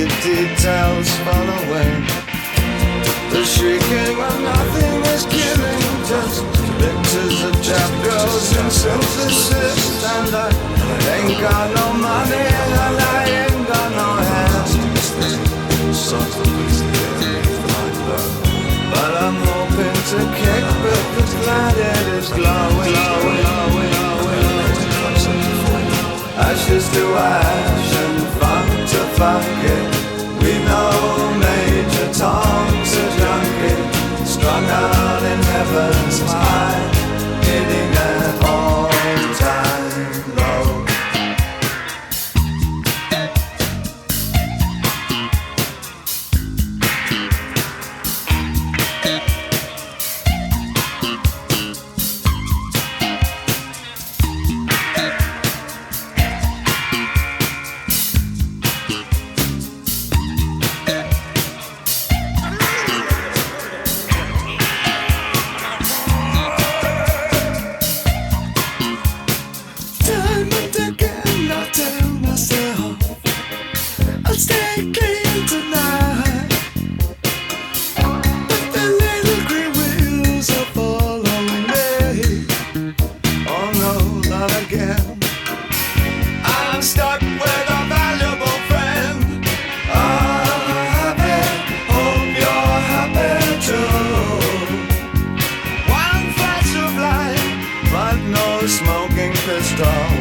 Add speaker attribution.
Speaker 1: the details fall away. The shrieking of nothing is killing just pictures of chapters and synthesis. And I ain't got no money and I ain't got no hands. But I'm hoping to kick, but the planet is glowing. I glowing, glowing. Ashes to ash fuck. go.